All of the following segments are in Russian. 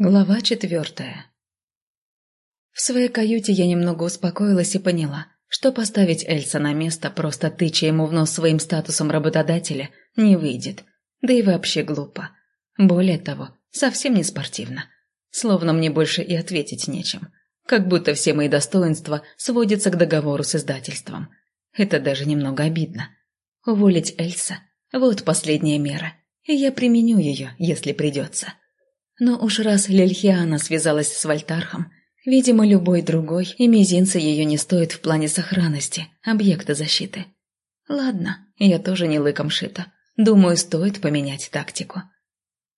Глава четвертая В своей каюте я немного успокоилась и поняла, что поставить Эльса на место, просто тыча ему в нос своим статусом работодателя, не выйдет. Да и вообще глупо. Более того, совсем не спортивно. Словно мне больше и ответить нечем. Как будто все мои достоинства сводятся к договору с издательством. Это даже немного обидно. Уволить Эльса – вот последняя мера, и я применю ее, если придется. Но уж раз Лильхиана связалась с Вольтархом, видимо, любой другой и мизинца ее не стоит в плане сохранности, объекта защиты. Ладно, я тоже не лыком шита. Думаю, стоит поменять тактику.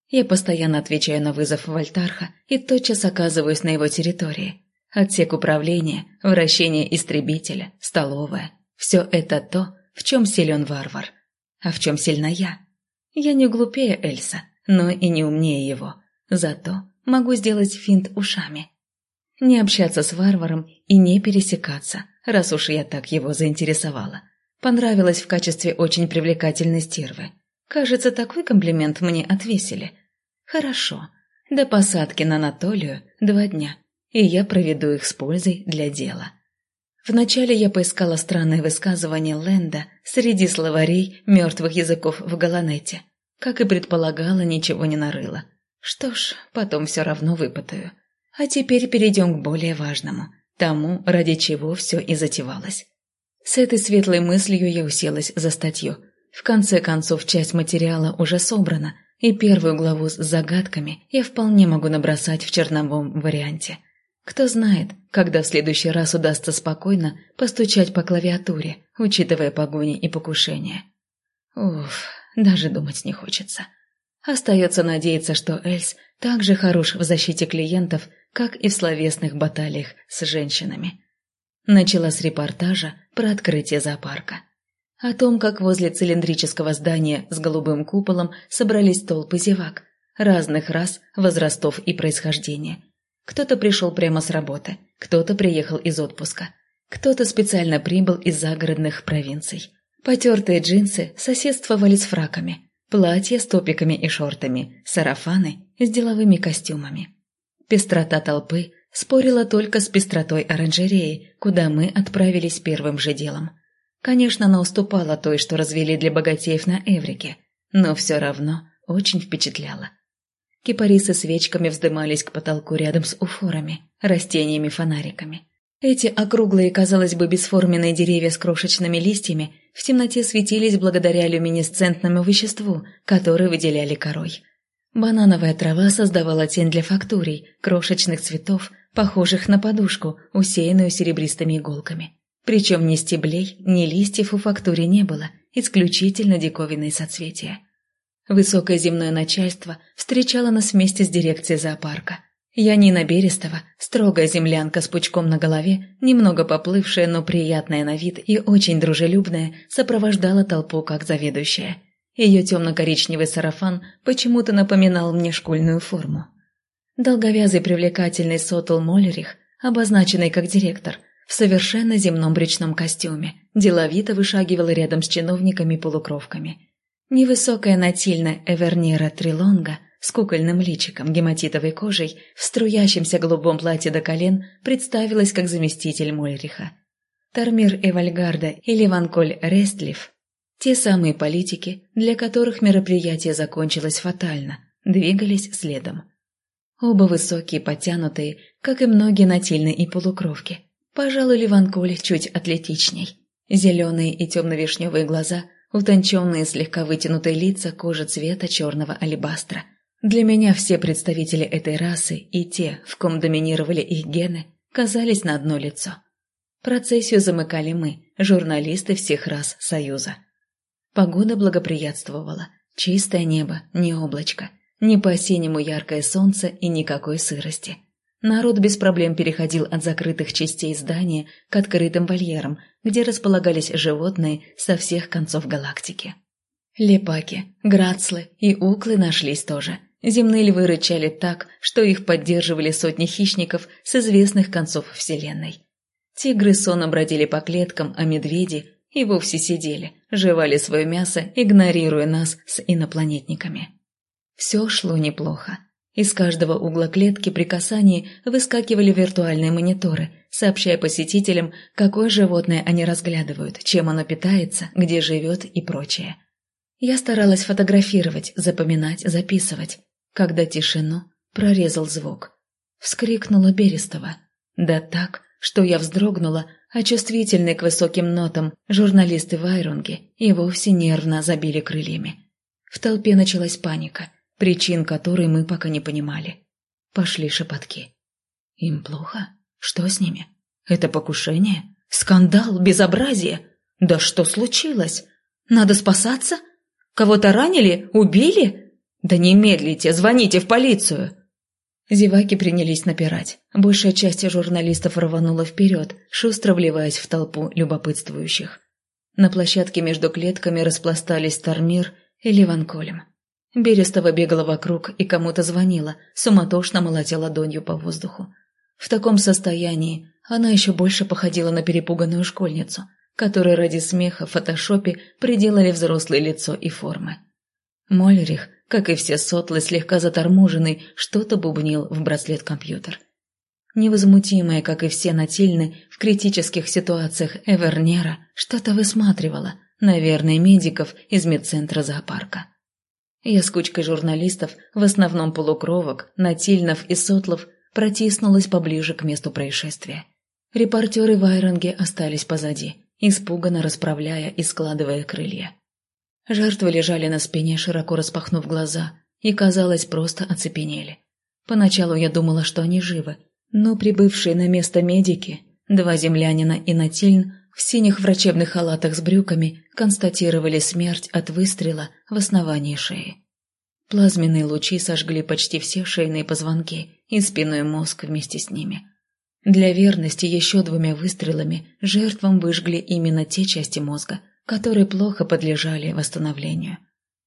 Я постоянно отвечаю на вызов Вольтарха и тотчас оказываюсь на его территории. Отсек управления, вращение истребителя, столовая – все это то, в чем силен варвар. А в чем сильна я? Я не глупее Эльса, но и не умнее его. Зато могу сделать финт ушами. Не общаться с варваром и не пересекаться, раз уж я так его заинтересовала. Понравилось в качестве очень привлекательной стервы. Кажется, такой комплимент мне отвесили. Хорошо. До посадки на Анатолию два дня, и я проведу их с пользой для дела. Вначале я поискала странное высказывание Лэнда среди словарей мертвых языков в Галанете. Как и предполагала, ничего не нарыла. Что ж, потом все равно выпытаю. А теперь перейдем к более важному, тому, ради чего все и затевалось. С этой светлой мыслью я уселась за статью. В конце концов, часть материала уже собрана, и первую главу с загадками я вполне могу набросать в черновом варианте. Кто знает, когда в следующий раз удастся спокойно постучать по клавиатуре, учитывая погони и покушения. Уф, даже думать не хочется. Остается надеяться, что Эльс так же хорош в защите клиентов, как и в словесных баталиях с женщинами. Начала с репортажа про открытие зоопарка. О том, как возле цилиндрического здания с голубым куполом собрались толпы зевак, разных рас, возрастов и происхождения. Кто-то пришел прямо с работы, кто-то приехал из отпуска, кто-то специально прибыл из загородных провинций. Потертые джинсы соседствовали с фраками – Платья с топиками и шортами, сарафаны с деловыми костюмами. Пестрота толпы спорила только с пестротой оранжереи, куда мы отправились первым же делом. Конечно, она уступала той, что развели для богатеев на Эврике, но все равно очень впечатляла. Кипарисы свечками вздымались к потолку рядом с уфорами, растениями-фонариками. Эти округлые, казалось бы, бесформенные деревья с крошечными листьями в темноте светились благодаря люминесцентному веществу, которое выделяли корой. Банановая трава создавала тень для фактурий, крошечных цветов, похожих на подушку, усеянную серебристыми иголками. Причем ни стеблей, ни листьев у фактури не было, исключительно диковинные соцветия. Высокое земное начальство встречало нас вместе с дирекцией зоопарка – Янина Берестова, строгая землянка с пучком на голове, немного поплывшая, но приятная на вид и очень дружелюбная, сопровождала толпу как заведующая. Ее темно-коричневый сарафан почему-то напоминал мне школьную форму. Долговязый привлекательный Сотл Моллерих, обозначенный как директор, в совершенно земном брючном костюме, деловито вышагивал рядом с чиновниками-полукровками. Невысокая натильная Эвернира Трилонга – с кукольным личиком, гематитовой кожей, в струящемся голубом платье до колен, представилась как заместитель Мольриха. Тармир Эвальгарда и Ливанколь Рестлиф – те самые политики, для которых мероприятие закончилось фатально, двигались следом. Оба высокие, подтянутые, как и многие натильные и полукровки. Пожалуй, Ливанколь чуть атлетичней. Зеленые и темно-вишневые глаза, утонченные слегка вытянутые лица, кожа цвета черного алебастра – для меня все представители этой расы и те, в ком доминировали их гены, казались на одно лицо. Процессию замыкали мы, журналисты всех рас Союза. Погода благоприятствовала. Чистое небо, не облачко, не по-осеннему яркое солнце и никакой сырости. Народ без проблем переходил от закрытых частей здания к открытым вольерам, где располагались животные со всех концов галактики. Лепаки, грацлы и уклы нашлись тоже – Земные львы рычали так, что их поддерживали сотни хищников с известных концов Вселенной. Тигры сонно бродили по клеткам, а медведи и вовсе сидели, жевали свое мясо, игнорируя нас с инопланетниками. Все шло неплохо. Из каждого угла клетки при касании выскакивали виртуальные мониторы, сообщая посетителям, какое животное они разглядывают, чем оно питается, где живет и прочее. Я старалась фотографировать, запоминать, записывать, когда тишину прорезал звук. Вскрикнула Берестова. Да так, что я вздрогнула, а чувствительные к высоким нотам журналисты Вайрунги и вовсе нервно забили крыльями. В толпе началась паника, причин которой мы пока не понимали. Пошли шепотки. Им плохо? Что с ними? Это покушение? Скандал? Безобразие? Да что случилось? Надо спасаться? Кого-то ранили? Убили? Да не медлите, звоните в полицию!» Зеваки принялись напирать. Большая часть журналистов рванула вперед, шустро вливаясь в толпу любопытствующих. На площадке между клетками распластались Тармир и Ливан Колем. Берестова бегала вокруг и кому-то звонила, суматошно молотя ладонью по воздуху. В таком состоянии она еще больше походила на перепуганную школьницу, которой ради смеха в фотошопе приделали взрослое лицо и формы. Мольрих, как и все сотлы, слегка заторможенный, что-то бубнил в браслет-компьютер. Невозмутимая, как и все Натильны, в критических ситуациях Эвернера что-то высматривала, наверное, медиков из медцентра зоопарка. Я с кучкой журналистов, в основном полукровок, Натильнов и Сотлов, протиснулась поближе к месту происшествия. Репортеры в Айронге остались позади, испуганно расправляя и складывая крылья. Жертвы лежали на спине, широко распахнув глаза, и, казалось, просто оцепенели. Поначалу я думала, что они живы, но прибывшие на место медики, два землянина и Натильн, в синих врачебных халатах с брюками, констатировали смерть от выстрела в основании шеи. Плазменные лучи сожгли почти все шейные позвонки и спиной мозг вместе с ними. Для верности еще двумя выстрелами жертвам выжгли именно те части мозга, которые плохо подлежали восстановлению.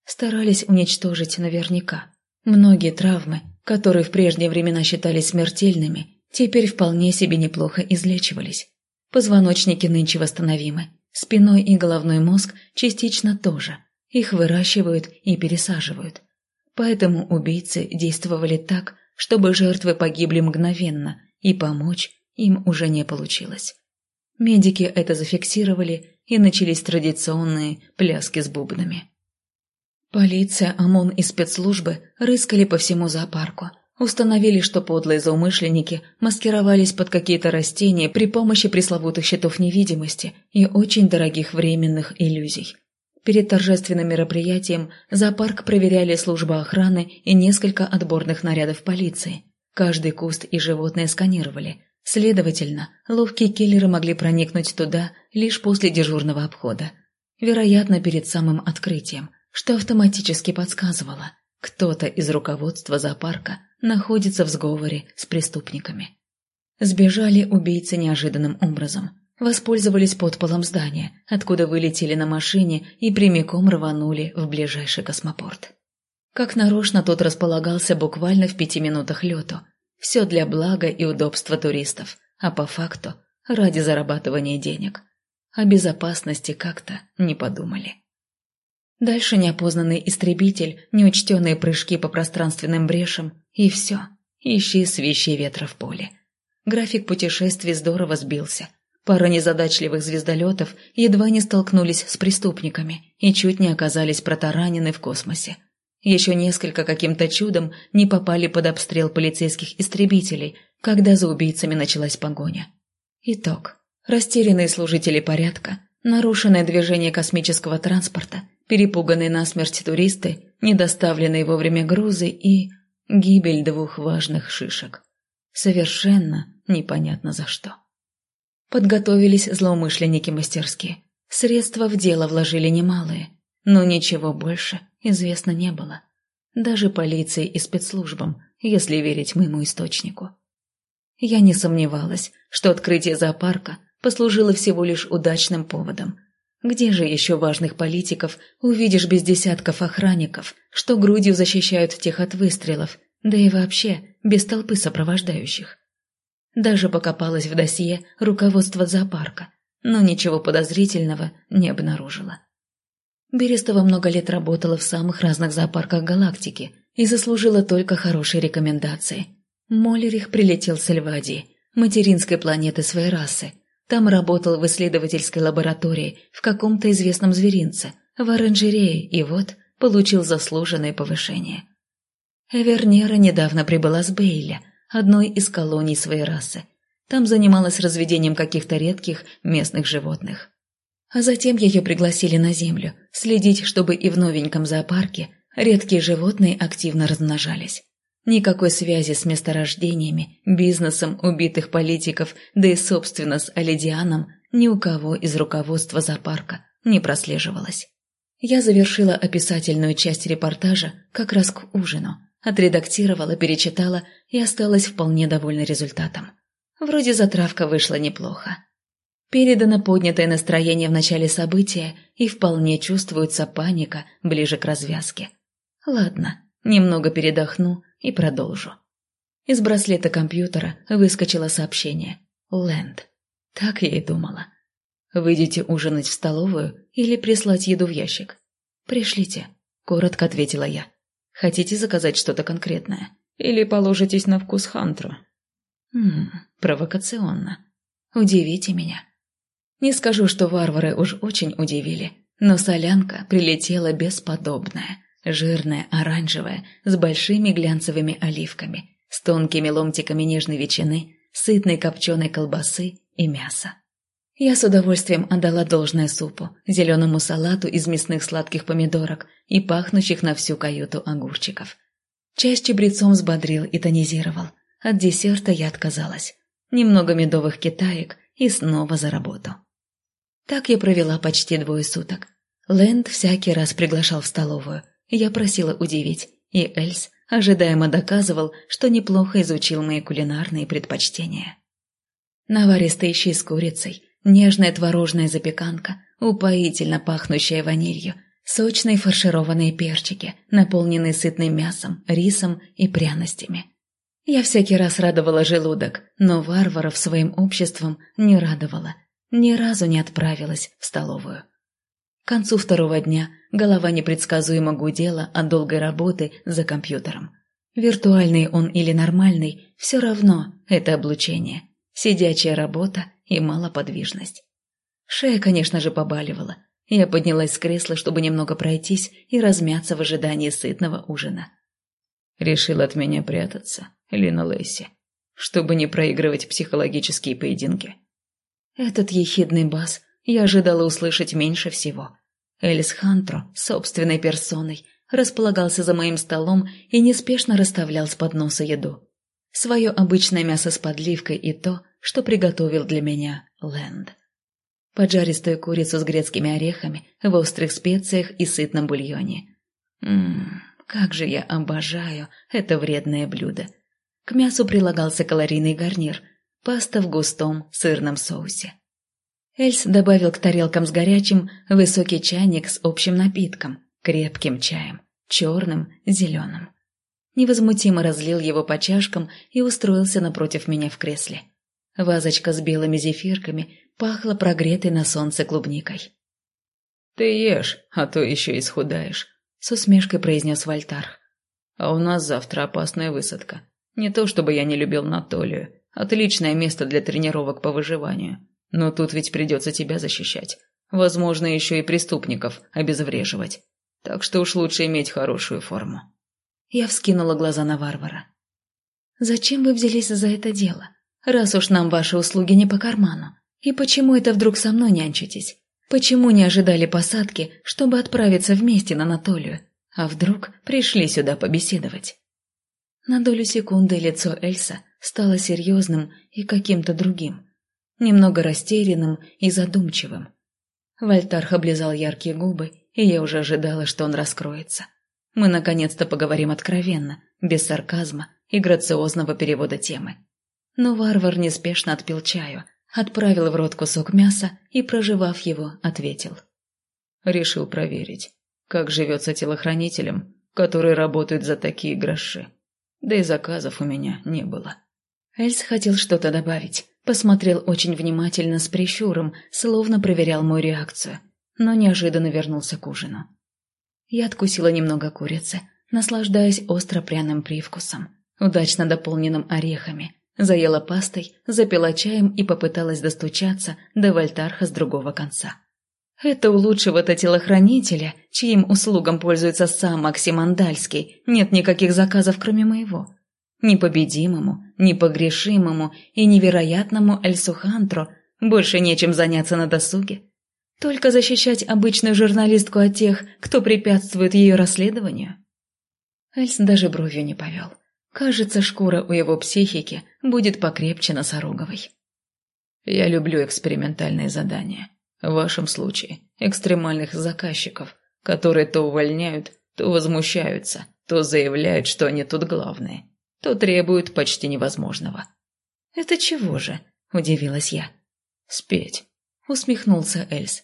Старались уничтожить наверняка. Многие травмы, которые в прежние времена считались смертельными, теперь вполне себе неплохо излечивались. Позвоночники нынче восстановимы, спиной и головной мозг частично тоже. Их выращивают и пересаживают. Поэтому убийцы действовали так, чтобы жертвы погибли мгновенно, и помочь им уже не получилось. Медики это зафиксировали и начались традиционные пляски с бубнами. Полиция, ОМОН и спецслужбы рыскали по всему зоопарку. Установили, что подлые злоумышленники маскировались под какие-то растения при помощи пресловутых щитов невидимости и очень дорогих временных иллюзий. Перед торжественным мероприятием зоопарк проверяли служба охраны и несколько отборных нарядов полиции. Каждый куст и животное сканировали – Следовательно, ловкие киллеры могли проникнуть туда лишь после дежурного обхода. Вероятно, перед самым открытием, что автоматически подсказывало, кто-то из руководства зоопарка находится в сговоре с преступниками. Сбежали убийцы неожиданным образом. Воспользовались подполом здания, откуда вылетели на машине и прямиком рванули в ближайший космопорт. Как нарочно тот располагался буквально в пяти минутах лету – все для блага и удобства туристов, а по факту ради зарабатывания денег. О безопасности как-то не подумали. Дальше неопознанный истребитель, неучтенные прыжки по пространственным брешам, и все. Ищи свищи ветра в поле. График путешествий здорово сбился. Пара незадачливых звездолетов едва не столкнулись с преступниками и чуть не оказались протаранены в космосе. Еще несколько каким-то чудом не попали под обстрел полицейских истребителей, когда за убийцами началась погоня. Итог. Растерянные служители порядка, нарушенное движение космического транспорта, перепуганные насмерть туристы, недоставленные вовремя грузы и... гибель двух важных шишек. Совершенно непонятно за что. Подготовились злоумышленники мастерски. Средства в дело вложили немалые, но ничего больше известно не было. Даже полиции и спецслужбам, если верить моему источнику. Я не сомневалась, что открытие зоопарка послужило всего лишь удачным поводом. Где же еще важных политиков увидишь без десятков охранников, что грудью защищают тех от выстрелов, да и вообще без толпы сопровождающих? Даже покопалась в досье руководства зоопарка, но ничего подозрительного не обнаружила. Берестова много лет работала в самых разных зоопарках галактики и заслужила только хорошие рекомендации. Моллерих прилетел с Эльвадии, материнской планеты своей расы. Там работал в исследовательской лаборатории в каком-то известном зверинце, в оранжерее, и вот получил заслуженное повышение. Эвернера недавно прибыла с Бейля, одной из колоний своей расы. Там занималась разведением каких-то редких местных животных. А затем ее пригласили на землю, следить, чтобы и в новеньком зоопарке редкие животные активно размножались. Никакой связи с месторождениями, бизнесом убитых политиков, да и, собственно, с Алидианом ни у кого из руководства зоопарка не прослеживалось. Я завершила описательную часть репортажа как раз к ужину, отредактировала, перечитала и осталась вполне довольна результатом. Вроде затравка вышла неплохо. Передано поднятое настроение в начале события и вполне чувствуется паника ближе к развязке. Ладно, немного передохну и продолжу. Из браслета компьютера выскочило сообщение. «Лэнд». Так я и думала. «Выйдете ужинать в столовую или прислать еду в ящик?» «Пришлите», — коротко ответила я. «Хотите заказать что-то конкретное? Или положитесь на вкус Хантру?» «Ммм, провокационно. Удивите меня». Не скажу, что варвары уж очень удивили, но солянка прилетела бесподобная. Жирная, оранжевая, с большими глянцевыми оливками, с тонкими ломтиками нежной ветчины, сытной копченой колбасы и мяса. Я с удовольствием отдала должное супу, зеленому салату из мясных сладких помидорок и пахнущих на всю каюту огурчиков. Чай с чабрецом взбодрил и тонизировал. От десерта я отказалась. Немного медовых китаек и снова за работу. Так я провела почти двое суток. Лэнд всякий раз приглашал в столовую – я просила удивить, и Эльс ожидаемо доказывал, что неплохо изучил мои кулинарные предпочтения. Наваристый щи с курицей, нежная творожная запеканка, упоительно пахнущая ванилью, сочные фаршированные перчики, наполненные сытным мясом, рисом и пряностями. Я всякий раз радовала желудок, но варваров своим обществом не радовала, ни разу не отправилась в столовую. К концу второго дня голова непредсказуемо гудела от долгой работы за компьютером. Виртуальный он или нормальный, все равно это облучение, сидячая работа и малоподвижность. Шея, конечно же, побаливала. Я поднялась с кресла, чтобы немного пройтись и размяться в ожидании сытного ужина. Решил от меня прятаться, Лина Лейси, чтобы не проигрывать психологические поединки. Этот ехидный бас я ожидала услышать меньше всего. Элис Хантро, собственной персоной, располагался за моим столом и неспешно расставлял с подноса еду. Свое обычное мясо с подливкой и то, что приготовил для меня Лэнд. Поджаристую курицу с грецкими орехами, в острых специях и сытном бульоне. Ммм, как же я обожаю это вредное блюдо. К мясу прилагался калорийный гарнир, паста в густом сырном соусе. Эльс добавил к тарелкам с горячим высокий чайник с общим напитком, крепким чаем, черным, зеленым. Невозмутимо разлил его по чашкам и устроился напротив меня в кресле. Вазочка с белыми зефирками пахла прогретой на солнце клубникой. «Ты ешь, а то еще исхудаешь», — с усмешкой произнес Вольтар. «А у нас завтра опасная высадка. Не то чтобы я не любил Натолию. Отличное место для тренировок по выживанию. Но тут ведь придется тебя защищать. Возможно, еще и преступников обезвреживать. Так что уж лучше иметь хорошую форму. Я вскинула глаза на варвара. «Зачем вы взялись за это дело? Раз уж нам ваши услуги не по карману. И почему это вдруг со мной нянчитесь? Почему не ожидали посадки, чтобы отправиться вместе на Анатолию? А вдруг пришли сюда побеседовать?» На долю секунды лицо Эльса стало серьезным и каким-то другим немного растерянным и задумчивым. Вольтарх облизал яркие губы, и я уже ожидала, что он раскроется. Мы наконец-то поговорим откровенно, без сарказма и грациозного перевода темы. Но варвар неспешно отпил чаю, отправил в рот кусок мяса и, проживав его, ответил. Решил проверить, как живется телохранителем, которые работают за такие гроши. Да и заказов у меня не было. Эльс хотел что-то добавить, Посмотрел очень внимательно с прищуром, словно проверял мою реакцию, но неожиданно вернулся к ужину. Я откусила немного курицы, наслаждаясь остро-пряным привкусом, удачно дополненным орехами. Заела пастой, запила чаем и попыталась достучаться до вольтарха с другого конца. Это у лучшего-то телохранителя, чьим услугам пользуется сам Максим Андальский, нет никаких заказов, кроме моего. Непобедимому, непогрешимому и невероятному Эльсухантру больше нечем заняться на досуге. Только защищать обычную журналистку от тех, кто препятствует ее расследованию. Эльс даже бровью не повел. Кажется, шкура у его психики будет покрепче носороговой. Я люблю экспериментальные задания. В вашем случае экстремальных заказчиков, которые то увольняют, то возмущаются, то заявляют, что они тут главные, то требуют почти невозможного. «Это чего же?» – удивилась я. «Спеть», – усмехнулся Эльс.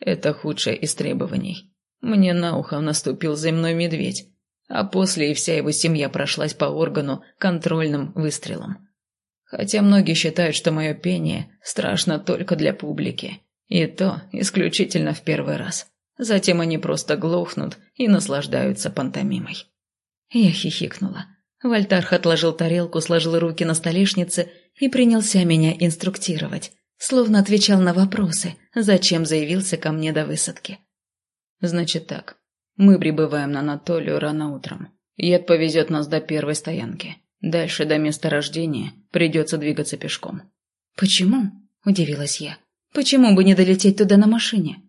«Это худшее из требований. Мне на ухо наступил земной медведь, а после и вся его семья прошлась по органу контрольным выстрелом. Хотя многие считают, что мое пение страшно только для публики, и то исключительно в первый раз. Затем они просто глохнут и наслаждаются пантомимой. Я хихикнула. Вольтарх отложил тарелку, сложил руки на столешнице и принялся меня инструктировать, словно отвечал на вопросы, зачем заявился ко мне до высадки. «Значит так, мы прибываем на Анатолию рано утром. Ед повезет нас до первой стоянки. Дальше до места рождения придется двигаться пешком». «Почему?» – удивилась я. Почему бы не долететь туда на машине?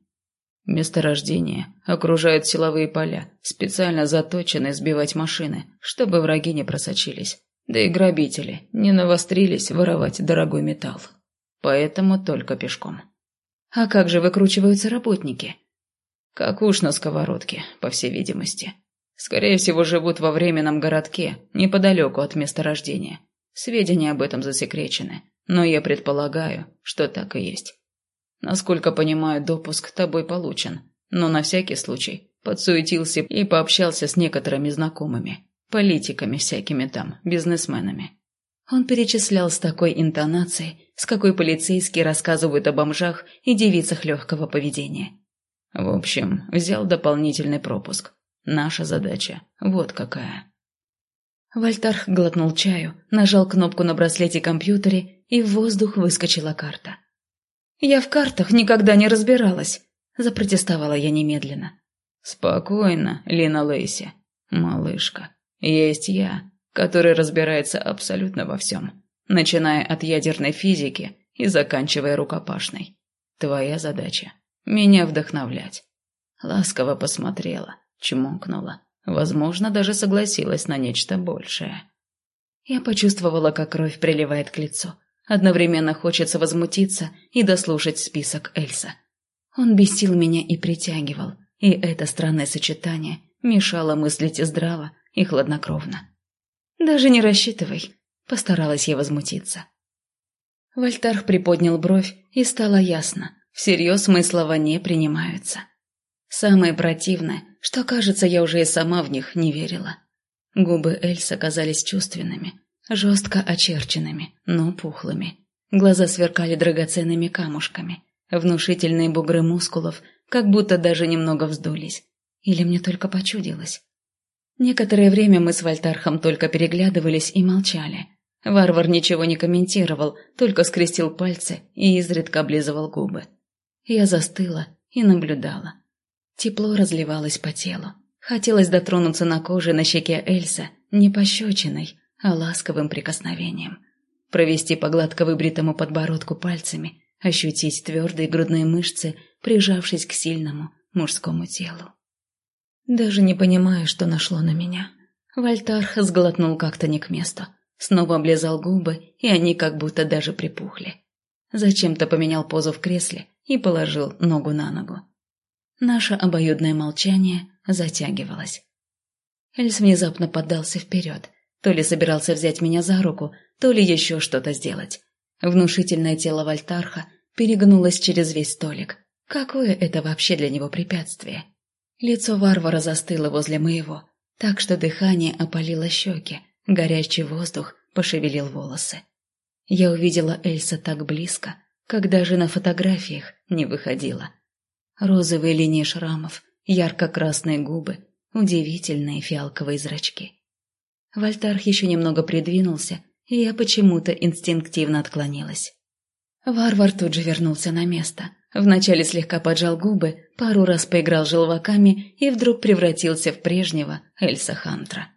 Месторождение окружают силовые поля, специально заточенные сбивать машины, чтобы враги не просочились. Да и грабители не навострились воровать дорогой металл. Поэтому только пешком. А как же выкручиваются работники? Как уж на сковородке, по всей видимости. Скорее всего, живут во временном городке, неподалеку от места рождения. Сведения об этом засекречены, но я предполагаю, что так и есть. Насколько понимаю, допуск тобой получен, но на всякий случай подсуетился и пообщался с некоторыми знакомыми, политиками всякими там, бизнесменами. Он перечислял с такой интонацией, с какой полицейские рассказывают о бомжах и девицах легкого поведения. В общем, взял дополнительный пропуск. Наша задача вот какая. Вольтарх глотнул чаю, нажал кнопку на браслете компьютере, и в воздух выскочила карта. «Я в картах никогда не разбиралась», – запротестовала я немедленно. «Спокойно, Лина Лейси, малышка. Есть я, который разбирается абсолютно во всем, начиная от ядерной физики и заканчивая рукопашной. Твоя задача – меня вдохновлять». Ласково посмотрела, чмокнула, возможно, даже согласилась на нечто большее. Я почувствовала, как кровь приливает к лицу – Одновременно хочется возмутиться и дослушать список Эльса. Он бесил меня и притягивал, и это странное сочетание мешало мыслить здраво и хладнокровно. «Даже не рассчитывай», — постаралась я возмутиться. Вольтарх приподнял бровь, и стало ясно, всерьез мои слова не принимаются. Самое противное, что, кажется, я уже и сама в них не верила. Губы Эльса казались чувственными, жестко очерченными, но пухлыми. Глаза сверкали драгоценными камушками. Внушительные бугры мускулов как будто даже немного вздулись. Или мне только почудилось? Некоторое время мы с Вольтархом только переглядывались и молчали. Варвар ничего не комментировал, только скрестил пальцы и изредка облизывал губы. Я застыла и наблюдала. Тепло разливалось по телу. Хотелось дотронуться на коже на щеке Эльса, не пощечиной, а ласковым прикосновением. Провести по гладко выбритому подбородку пальцами, ощутить твердые грудные мышцы, прижавшись к сильному мужскому телу. Даже не понимаю, что нашло на меня. Вольтарх сглотнул как-то не к месту. Снова облизал губы, и они как будто даже припухли. Зачем-то поменял позу в кресле и положил ногу на ногу. Наше обоюдное молчание затягивалось. Эльс внезапно поддался вперед, то ли собирался взять меня за руку, то ли еще что-то сделать. Внушительное тело Вольтарха перегнулось через весь столик. Какое это вообще для него препятствие? Лицо варвара застыло возле моего, так что дыхание опалило щеки, горячий воздух пошевелил волосы. Я увидела Эльса так близко, как даже на фотографиях не выходила. Розовые линии шрамов, ярко-красные губы, удивительные фиалковые зрачки. Вольтарх еще немного придвинулся, и я почему-то инстинктивно отклонилась. Варвар тут же вернулся на место. Вначале слегка поджал губы, пару раз поиграл желваками и вдруг превратился в прежнего Эльса Хантра.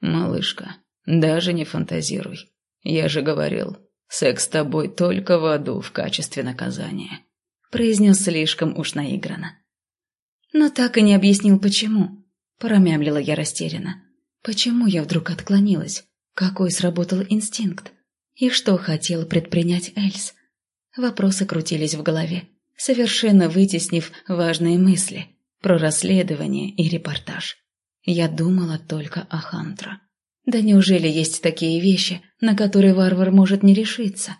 «Малышка, даже не фантазируй. Я же говорил, секс с тобой только в аду в качестве наказания», произнес слишком уж наигранно. Но так и не объяснил, почему. Промямлила я растерянно. Почему я вдруг отклонилась? Какой сработал инстинкт? И что хотел предпринять Эльс? Вопросы крутились в голове, совершенно вытеснив важные мысли про расследование и репортаж. Я думала только о Хантро. Да неужели есть такие вещи, на которые варвар может не решиться?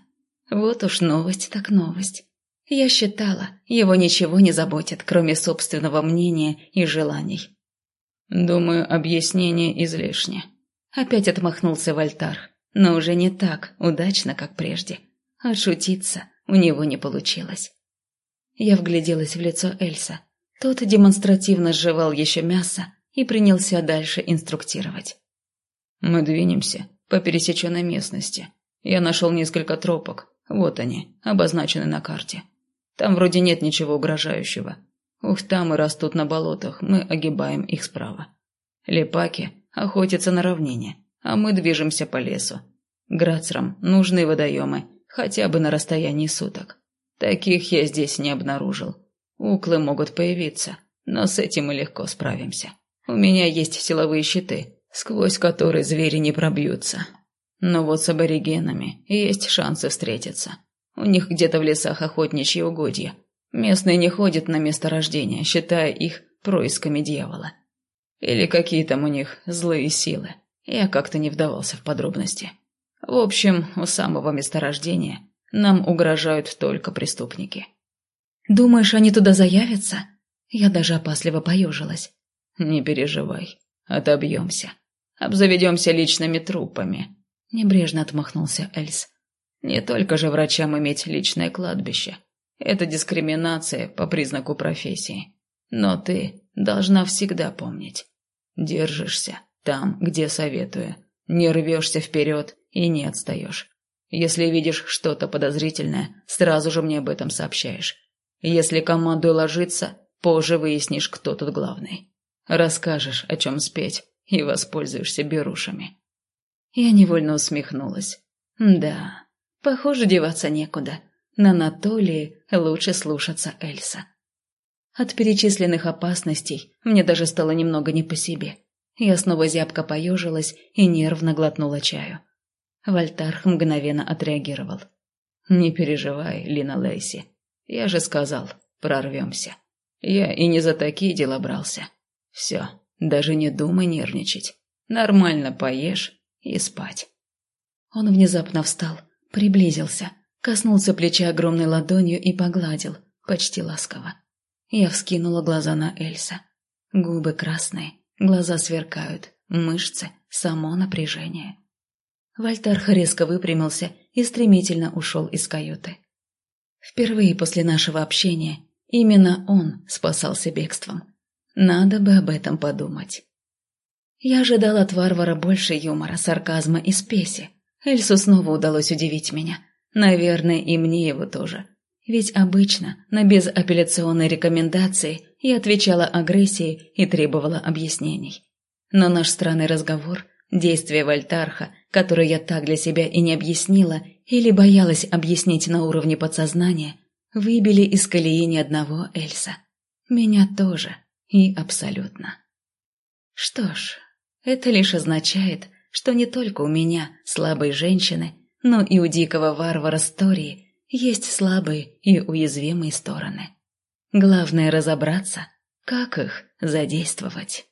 Вот уж новость так новость. Я считала, его ничего не заботит, кроме собственного мнения и желаний. «Думаю, объяснение излишне», — опять отмахнулся Вольтар но уже не так удачно, как прежде. Отшутиться у него не получилось. Я вгляделась в лицо Эльса. Тот демонстративно сживал еще мясо и принялся дальше инструктировать. «Мы двинемся по пересеченной местности. Я нашел несколько тропок. Вот они, обозначены на карте. Там вроде нет ничего угрожающего. Ух, там и растут на болотах, мы огибаем их справа. Лепаки охотятся на равнине, а мы движемся по лесу. Грацрам нужны водоемы, хотя бы на расстоянии суток. Таких я здесь не обнаружил. Уклы могут появиться, но с этим мы легко справимся. У меня есть силовые щиты, сквозь которые звери не пробьются. Но вот с аборигенами есть шансы встретиться. У них где-то в лесах охотничьи угодья. Местные не ходят на место рождения, считая их происками дьявола. Или какие там у них злые силы. Я как-то не вдавался в подробности. В общем, у самого месторождения нам угрожают только преступники. «Думаешь, они туда заявятся?» Я даже опасливо поежилась. «Не переживай, отобьемся. Обзаведемся личными трупами», — небрежно отмахнулся Эльс. «Не только же врачам иметь личное кладбище. Это дискриминация по признаку профессии. Но ты должна всегда помнить. Держишься, там, где советую. Не рвешься вперед и не отстаешь. Если видишь что-то подозрительное, сразу же мне об этом сообщаешь. Если командой ложиться, позже выяснишь, кто тут главный. Расскажешь, о чем спеть, и воспользуешься берушами. Я невольно усмехнулась. Да, похоже, деваться некуда. На Анатолии лучше слушаться Эльса. От перечисленных опасностей мне даже стало немного не по себе. Я снова зябко поежилась и нервно глотнула чаю. Вольтарх мгновенно отреагировал. «Не переживай, Лина Лейси. Я же сказал, прорвемся. Я и не за такие дела брался. Все, даже не думай нервничать. Нормально поешь и спать». Он внезапно встал, приблизился, коснулся плеча огромной ладонью и погладил, почти ласково. Я вскинула глаза на Эльса. Губы красные, Глаза сверкают, мышцы, само напряжение. Вольтарх резко выпрямился и стремительно ушел из каюты. Впервые после нашего общения именно он спасался бегством. Надо бы об этом подумать. Я ожидал от варвара больше юмора, сарказма и спеси. Эльсу снова удалось удивить меня. Наверное, и мне его тоже. Ведь обычно на безапелляционной рекомендации я отвечала агрессией и требовала объяснений. Но наш странный разговор, действия Вольтарха, которые я так для себя и не объяснила или боялась объяснить на уровне подсознания, выбили из колеи ни одного Эльса. Меня тоже и абсолютно. Что ж, это лишь означает, что не только у меня, слабой женщины, но и у дикого варвара Стории – есть слабые и уязвимые стороны. Главное разобраться, как их задействовать.